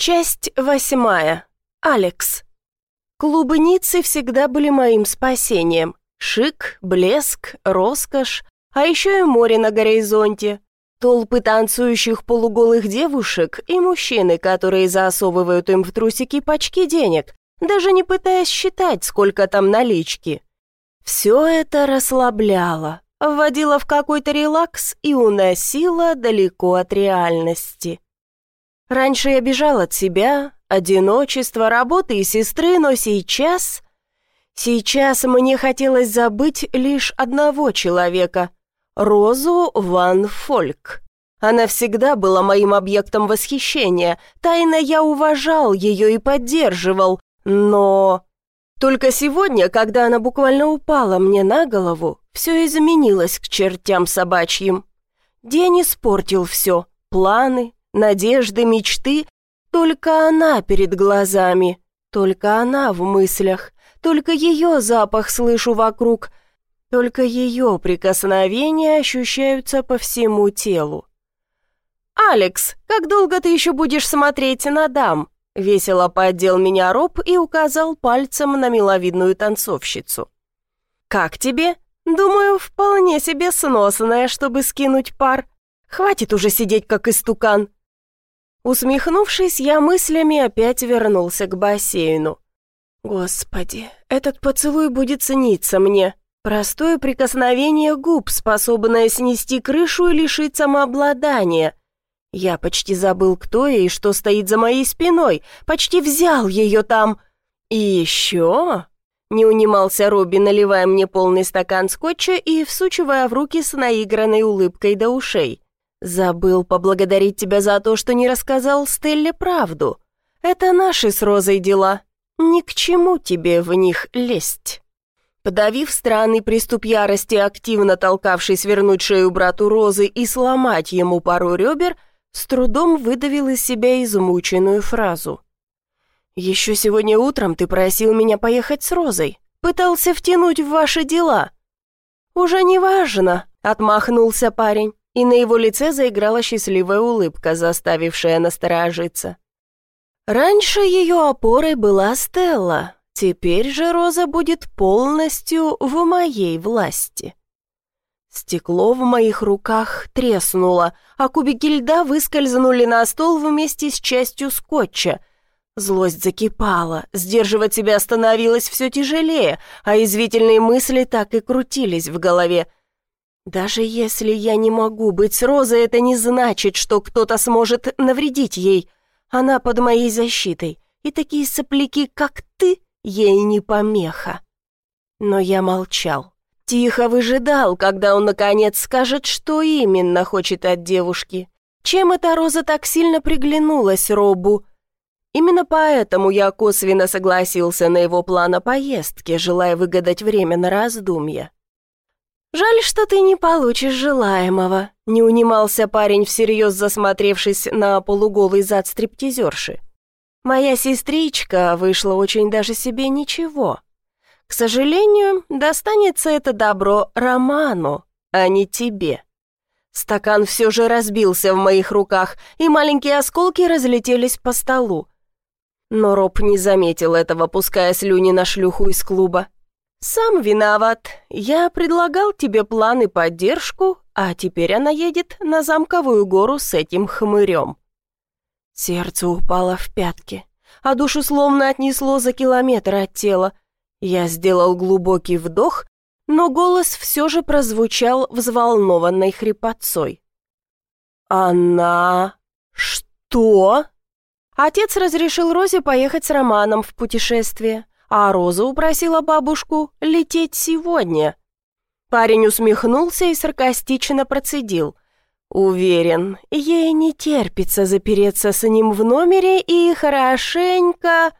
Часть восьмая. Алекс. Клубницы всегда были моим спасением. Шик, блеск, роскошь, а еще и море на горизонте. Толпы танцующих полуголых девушек и мужчины, которые засовывают им в трусики пачки денег, даже не пытаясь считать, сколько там налички. Все это расслабляло, вводило в какой-то релакс и уносило далеко от реальности. Раньше я бежал от себя, одиночества, работы и сестры, но сейчас... Сейчас мне хотелось забыть лишь одного человека — Розу Ван Фольк. Она всегда была моим объектом восхищения, тайно я уважал ее и поддерживал, но... Только сегодня, когда она буквально упала мне на голову, все изменилось к чертям собачьим. День испортил все, планы, надежды, мечты. Только она перед глазами, только она в мыслях, только ее запах слышу вокруг, только ее прикосновения ощущаются по всему телу. «Алекс, как долго ты еще будешь смотреть на дам?» Весело поддел меня Роб и указал пальцем на миловидную танцовщицу. «Как тебе? Думаю, вполне себе сносная, чтобы скинуть пар. Хватит уже сидеть как истукан. Усмехнувшись, я мыслями опять вернулся к бассейну. Господи, этот поцелуй будет цениться мне. Простое прикосновение губ, способное снести крышу и лишить самообладания. Я почти забыл, кто я и что стоит за моей спиной, почти взял ее там. И еще... Не унимался Робби, наливая мне полный стакан скотча и всучивая в руки с наигранной улыбкой до ушей. «Забыл поблагодарить тебя за то, что не рассказал Стелле правду. Это наши с Розой дела. Ни к чему тебе в них лезть». Подавив странный приступ ярости, активно толкавший свернуть шею брату Розы и сломать ему пару ребер, с трудом выдавил из себя измученную фразу. «Еще сегодня утром ты просил меня поехать с Розой, пытался втянуть в ваши дела». «Уже не важно», — отмахнулся парень и на его лице заиграла счастливая улыбка, заставившая насторожиться. Раньше ее опорой была Стелла, теперь же Роза будет полностью в моей власти. Стекло в моих руках треснуло, а кубики льда выскользнули на стол вместе с частью скотча. Злость закипала, сдерживать себя становилось все тяжелее, а извительные мысли так и крутились в голове – даже если я не могу быть с Розой, это не значит, что кто-то сможет навредить ей. Она под моей защитой, и такие сопляки, как ты, ей не помеха. Но я молчал. Тихо выжидал, когда он, наконец, скажет, что именно хочет от девушки. Чем эта Роза так сильно приглянулась Робу? Именно поэтому я косвенно согласился на его план о поездке, желая выгадать время на раздумья. «Жаль, что ты не получишь желаемого», — не унимался парень, всерьез засмотревшись на полуголый зад стриптизерши. «Моя сестричка вышла очень даже себе ничего. К сожалению, достанется это добро Роману, а не тебе». Стакан все же разбился в моих руках, и маленькие осколки разлетелись по столу. Но Роб не заметил этого, пуская слюни на шлюху из клуба. «Сам виноват. Я предлагал тебе план и поддержку, а теперь она едет на замковую гору с этим хмырем». Сердце упало в пятки, а душу словно отнесло за километр от тела. Я сделал глубокий вдох, но голос все же прозвучал взволнованной хрипотцой. «Она... что?» Отец разрешил Розе поехать с Романом в путешествие а Роза упросила бабушку лететь сегодня. Парень усмехнулся и саркастично процедил. Уверен, ей не терпится запереться с ним в номере и хорошенько...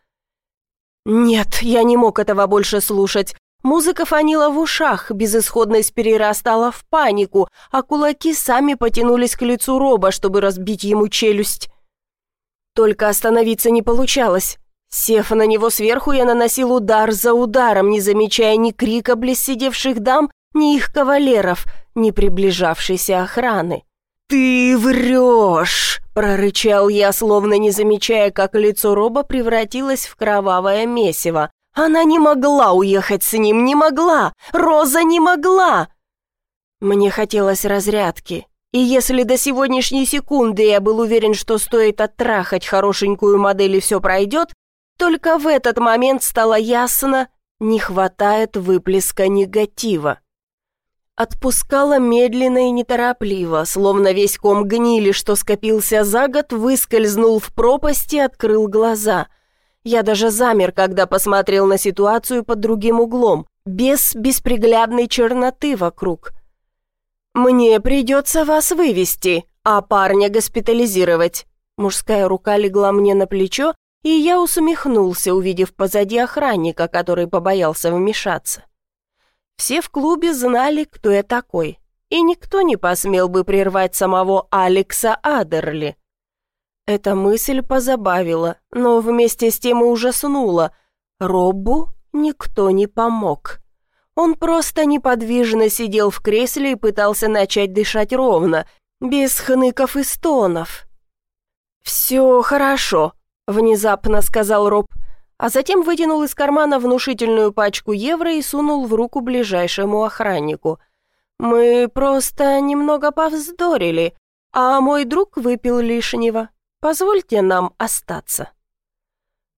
Нет, я не мог этого больше слушать. Музыка фанила в ушах, безысходность перерастала в панику, а кулаки сами потянулись к лицу Роба, чтобы разбить ему челюсть. Только остановиться не получалось. Сев на него сверху, я наносил удар за ударом, не замечая ни крика близ сидевших дам, ни их кавалеров, ни приближавшейся охраны. «Ты врешь!» – Прорычал я, словно не замечая, как лицо Роба превратилось в кровавое месиво. Она не могла уехать с ним, не могла! Роза не могла! Мне хотелось разрядки, и если до сегодняшней секунды я был уверен, что стоит оттрахать хорошенькую модель и все пройдет, только в этот момент стало ясно, не хватает выплеска негатива. Отпускала медленно и неторопливо, словно весь ком гнили, что скопился за год, выскользнул в пропасть и открыл глаза. Я даже замер, когда посмотрел на ситуацию под другим углом, без бесприглядной черноты вокруг. «Мне придется вас вывести, а парня госпитализировать». Мужская рука легла мне на плечо, и я усмехнулся, увидев позади охранника, который побоялся вмешаться. Все в клубе знали, кто я такой, и никто не посмел бы прервать самого Алекса Адерли. Эта мысль позабавила, но вместе с тем и ужаснула. Роббу никто не помог. Он просто неподвижно сидел в кресле и пытался начать дышать ровно, без хныков и стонов. «Все хорошо», — внезапно сказал Роб а затем вытянул из кармана внушительную пачку евро и сунул в руку ближайшему охраннику. «Мы просто немного повздорили, а мой друг выпил лишнего. Позвольте нам остаться».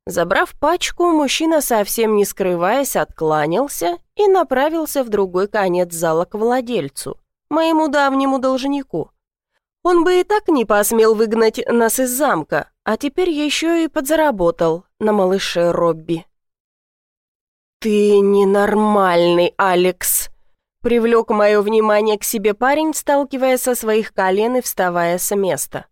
Забрав пачку, мужчина, совсем не скрываясь, откланялся и направился в другой конец зала к владельцу, моему давнему должнику. Он бы и так не посмел выгнать нас из замка, а теперь еще и подзаработал на малыше Робби. «Ты ненормальный, Алекс!» Привлек мое внимание к себе парень, сталкивая со своих колен и вставая с места.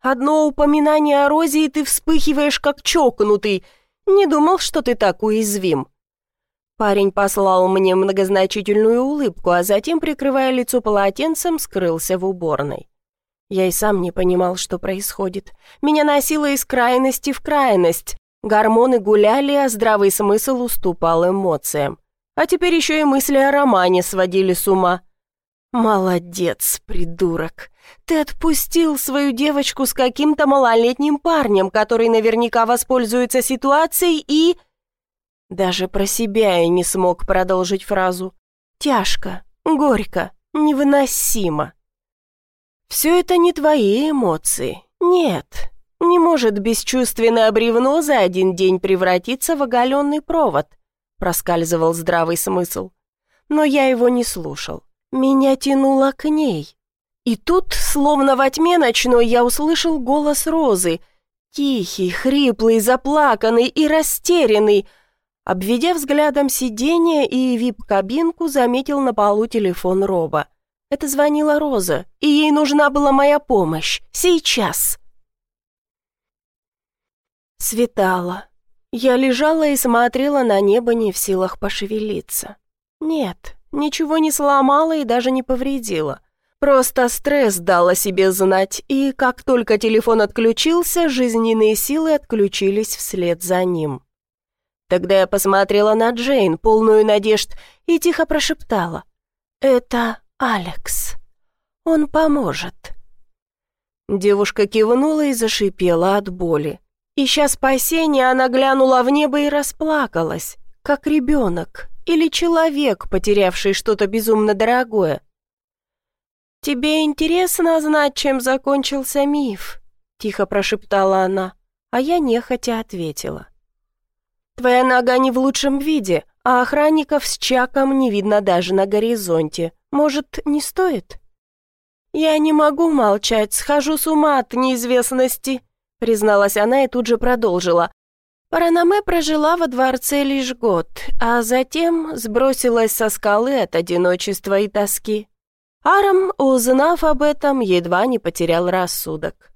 «Одно упоминание о Розе, и ты вспыхиваешь, как чокнутый. Не думал, что ты так уязвим». Парень послал мне многозначительную улыбку, а затем, прикрывая лицо полотенцем, скрылся в уборной. Я и сам не понимал, что происходит. Меня носило из крайности в крайность. Гормоны гуляли, а здравый смысл уступал эмоциям. А теперь еще и мысли о романе сводили с ума. «Молодец, придурок. Ты отпустил свою девочку с каким-то малолетним парнем, который наверняка воспользуется ситуацией и...» Даже про себя я не смог продолжить фразу. «Тяжко, горько, невыносимо». «Все это не твои эмоции. Нет, не может бесчувственное бревно за один день превратиться в оголенный провод», проскальзывал здравый смысл. Но я его не слушал. Меня тянуло к ней. И тут, словно во тьме ночной, я услышал голос Розы. Тихий, хриплый, заплаканный и растерянный. Обведя взглядом сиденье и вип-кабинку, заметил на полу телефон Роба. Это звонила Роза, и ей нужна была моя помощь. Сейчас. Светало. Я лежала и смотрела на небо, не в силах пошевелиться. Нет, ничего не сломала и даже не повредила. Просто стресс дал о себе знать, и как только телефон отключился, жизненные силы отключились вслед за ним. Тогда я посмотрела на Джейн, полную надежд, и тихо прошептала. «Это «Алекс, он поможет». Девушка кивнула и зашипела от боли. Ища спасения, она глянула в небо и расплакалась, как ребенок или человек, потерявший что-то безумно дорогое. «Тебе интересно знать, чем закончился миф?» — тихо прошептала она, а я нехотя ответила. «Твоя нога не в лучшем виде, а охранников с Чаком не видно даже на горизонте. Может, не стоит?» «Я не могу молчать, схожу с ума от неизвестности», призналась она и тут же продолжила. Паранаме прожила во дворце лишь год, а затем сбросилась со скалы от одиночества и тоски. Арам, узнав об этом, едва не потерял рассудок.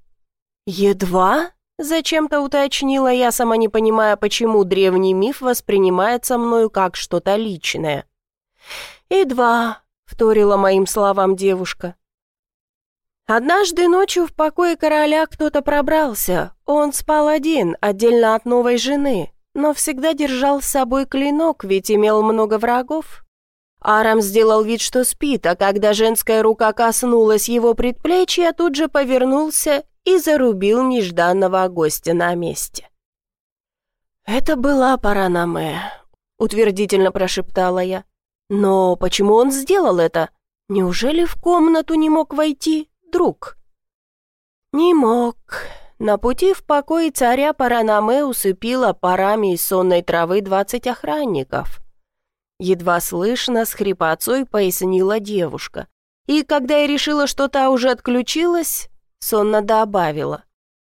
«Едва?» — зачем-то уточнила я, сама не понимая, почему древний миф воспринимается мною как что-то личное. «Едва», вторила моим словам девушка. Однажды ночью в покое короля кто-то пробрался. Он спал один, отдельно от новой жены, но всегда держал с собой клинок, ведь имел много врагов. Арам сделал вид, что спит, а когда женская рука коснулась его предплечья, тут же повернулся и зарубил нежданного гостя на месте. «Это была Паранаме», — утвердительно прошептала я. «Но почему он сделал это? Неужели в комнату не мог войти друг?» «Не мог», на пути в покой царя Паранаме усыпила парами из сонной травы двадцать охранников. Едва слышно с хрипотцой пояснила девушка. И когда я решила, что та уже отключилась, сонно добавила.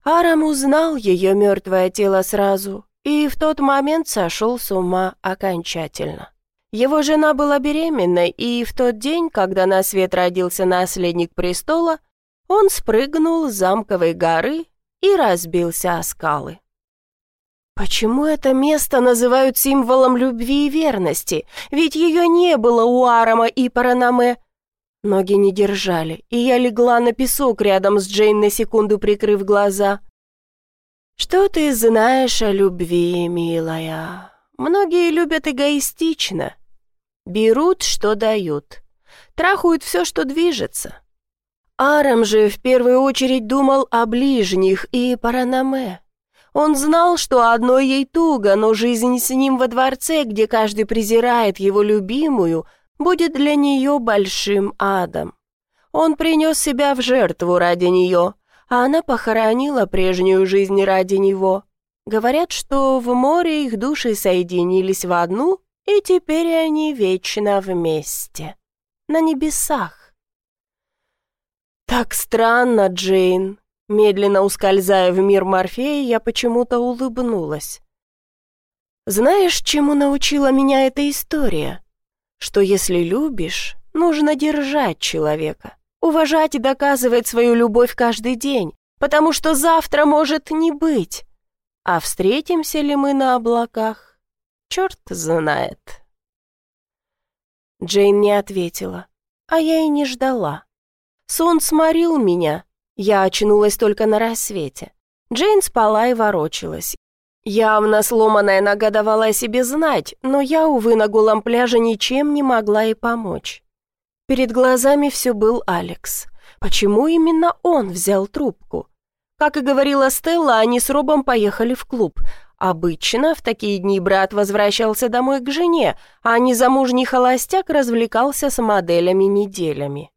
Арам узнал ее мертвое тело сразу и в тот момент сошел с ума окончательно. Его жена была беременной, и в тот день, когда на свет родился наследник престола, он спрыгнул с замковой горы и разбился о скалы. Почему это место называют символом любви и верности? Ведь ее не было у Арама и Паранаме. Ноги не держали, и я легла на песок рядом с Джейн на секунду, прикрыв глаза. «Что ты знаешь о любви, милая? Многие любят эгоистично. Берут, что дают. Трахают все, что движется. Арам же в первую очередь думал о ближних и Паранаме. Он знал, что одной ей туго, но жизнь с ним во дворце, где каждый презирает его любимую, будет для нее большим адом. Он принес себя в жертву ради нее, а она похоронила прежнюю жизнь ради него. Говорят, что в море их души соединились в одну, и теперь они вечно вместе. На небесах. «Так странно, Джейн!» Медленно ускользая в мир Морфея, я почему-то улыбнулась. «Знаешь, чему научила меня эта история? Что если любишь, нужно держать человека, уважать и доказывать свою любовь каждый день, потому что завтра может не быть. А встретимся ли мы на облаках, черт знает». Джейн не ответила, а я и не ждала. Сон сморил меня. Я очнулась только на рассвете. Джейн спала и ворочалась. Явно сломанная нога давала о себе знать, но я, увы, на голом пляже ничем не могла ей помочь. Перед глазами все был Алекс. Почему именно он взял трубку? Как и говорила Стелла, они с Робом поехали в клуб. Обычно в такие дни брат возвращался домой к жене, а незамужний холостяк развлекался с моделями неделями.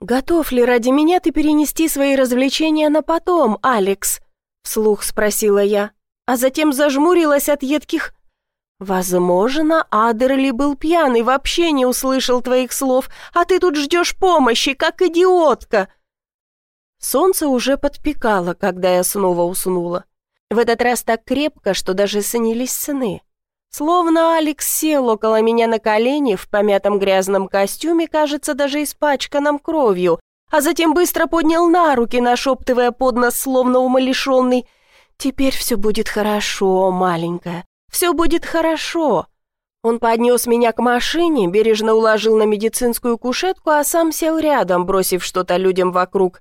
«Готов ли ради меня ты перенести свои развлечения на потом, Алекс?» — вслух спросила я, а затем зажмурилась от едких... «Возможно, Адерли был пьян и вообще не услышал твоих слов, а ты тут ждешь помощи, как идиотка!» Солнце уже подпекало, когда я снова уснула. В этот раз так крепко, что даже снились сны. Словно Алекс сел около меня на колени в помятом грязном костюме, кажется, даже испачканном кровью, а затем быстро поднял на руки, нашептывая под нос, словно умалишенный. «Теперь все будет хорошо, маленькая, все будет хорошо». Он поднес меня к машине, бережно уложил на медицинскую кушетку, а сам сел рядом, бросив что-то людям вокруг.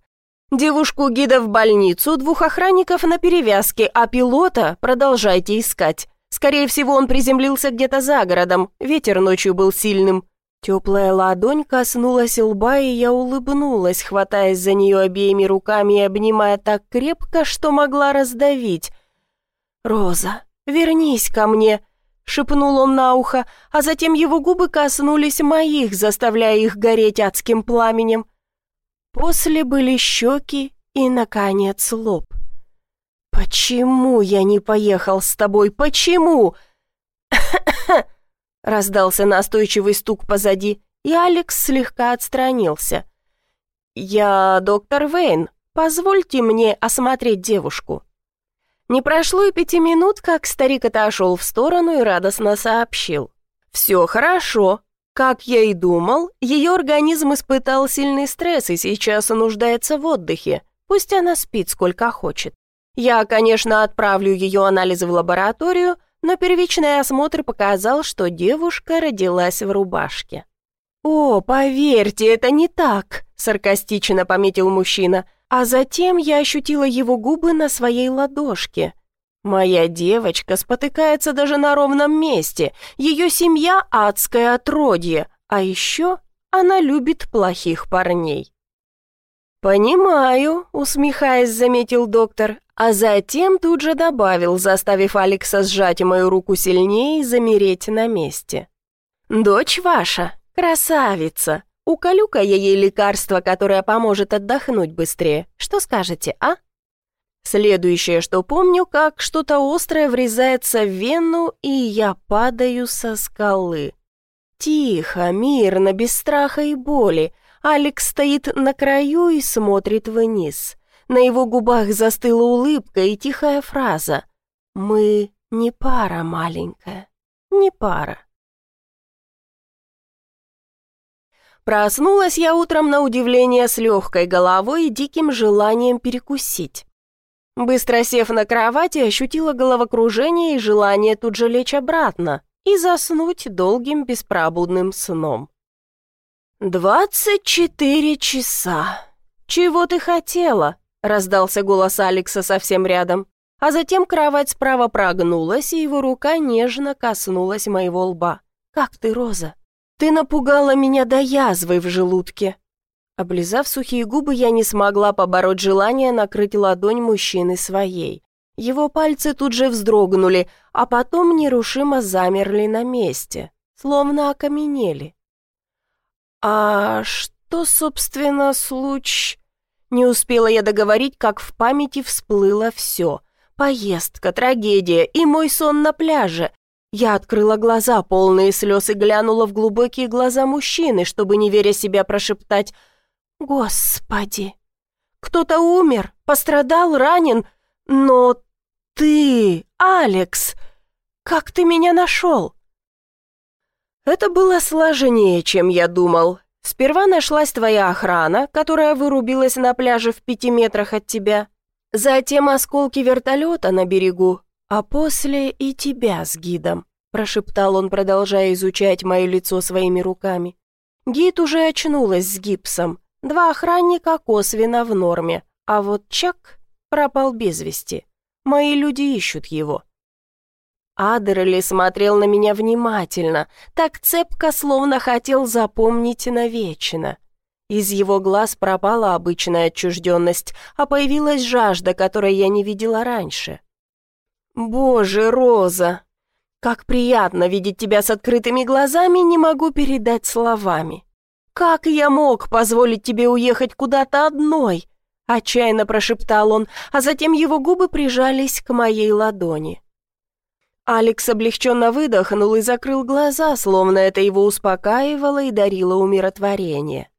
Девушку-гида в больницу, двух охранников на перевязке, а пилота продолжайте искать. Скорее всего, он приземлился где-то за городом, ветер ночью был сильным. Теплая ладонь коснулась лба, и я улыбнулась, хватаясь за нее обеими руками и обнимая так крепко, что могла раздавить. «Роза, вернись ко мне!» — шепнул он на ухо, а затем его губы коснулись моих, заставляя их гореть адским пламенем. После были щеки и, наконец, лоб. «Почему я не поехал с тобой? Почему?» Раздался настойчивый стук позади, и Алекс слегка отстранился. «Я доктор Вейн. Позвольте мне осмотреть девушку». Не прошло и пяти минут, как старик отошел в сторону и радостно сообщил. «Все хорошо. Как я и думал, ее организм испытал сильный стресс и сейчас нуждается в отдыхе. Пусть она спит сколько хочет. Я, конечно, отправлю ее анализы в лабораторию, но первичный осмотр показал, что девушка родилась в рубашке. «О, поверьте, это не так», — саркастично пометил мужчина, а затем я ощутила его губы на своей ладошке. «Моя девочка спотыкается даже на ровном месте, ее семья — адское отродье, а еще она любит плохих парней». «Понимаю», — усмехаясь, заметил доктор, а затем тут же добавил, заставив Алекса сжать мою руку сильнее и замереть на месте. «Дочь ваша, красавица. Уколю-ка я ей лекарство, которое поможет отдохнуть быстрее. Что скажете, а?» Следующее, что помню, как что-то острое врезается в вену, и я падаю со скалы. Тихо, мирно, без страха и боли. Алекс стоит на краю и смотрит вниз. На его губах застыла улыбка и тихая фраза «Мы не пара маленькая, не пара». Проснулась я утром на удивление с легкой головой и диким желанием перекусить. Быстро сев на кровати, ощутила головокружение и желание тут же лечь обратно и заснуть долгим беспробудным сном. «Двадцать четыре часа! Чего ты хотела?» — раздался голос Алекса совсем рядом. А затем кровать справа прогнулась, и его рука нежно коснулась моего лба. «Как ты, Роза? Ты напугала меня до язвы в желудке!» Облизав сухие губы, я не смогла побороть желание накрыть ладонь мужчины своей. Его пальцы тут же вздрогнули, а потом нерушимо замерли на месте, словно окаменели. «А что, собственно, случ...» Не успела я договорить, как в памяти всплыло все. Поездка, трагедия и мой сон на пляже. Я открыла глаза, полные слез, и глянула в глубокие глаза мужчины, чтобы, не веря себя, прошептать «Господи! Кто-то умер, пострадал, ранен, но ты, Алекс, как ты меня нашел?» Это было сложнее, чем я думал. Сперва нашлась твоя охрана, которая вырубилась на пляже в пяти метрах от тебя. Затем осколки вертолета на берегу, а после и тебя с гидом», прошептал он, продолжая изучать мое лицо своими руками. Гид уже очнулась с гипсом, Два охранника косвенно в норме, а вот Чак пропал без вести. Мои люди ищут его. Адерли смотрел на меня внимательно, так цепко, словно хотел запомнить навечно. Из его глаз пропала обычная отчужденность, а появилась жажда, которой я не видела раньше. «Боже, Роза! Как приятно видеть тебя с открытыми глазами, не могу передать словами. «Как я мог позволить тебе уехать куда-то одной?» Отчаянно прошептал он, а затем его губы прижались к моей ладони. Алекс облегченно выдохнул и закрыл глаза, словно это его успокаивало и дарило умиротворение.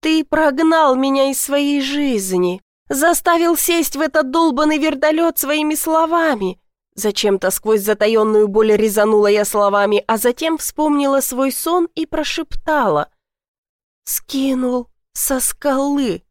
«Ты прогнал меня из своей жизни, заставил сесть в этот долбанный вертолет своими словами!» Зачем-то сквозь затаенную боль резанула я словами, а затем вспомнила свой сон и прошептала. «Скинул со скалы».